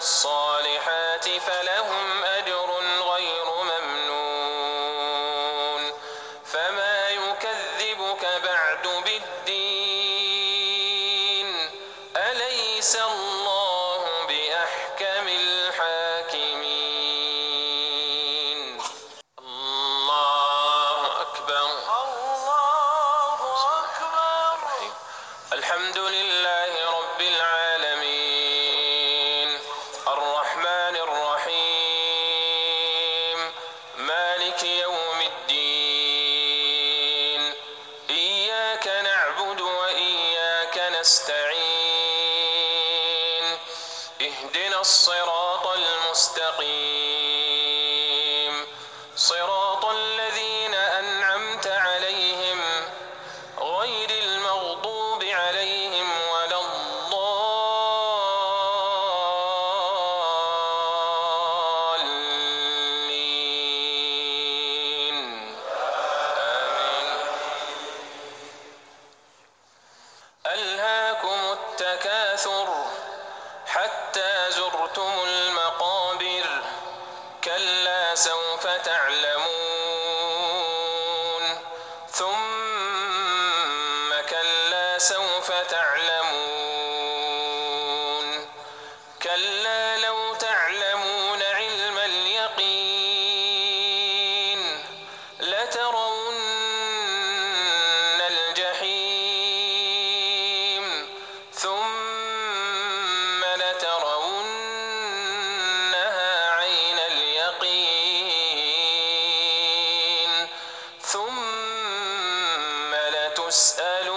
الصالحات فلهم أجر غير ممنون. فما يكذبك بعد بالدين. أليس الله بأحكم الحاكمين؟ الله أكبر. الله أكبر. الحمد لله. الصراط المستقيم. صراط الذين زرتم المقابر كلا سوف تعلمون ثم كلا سوف تعلمون اليقين ثم لتسألن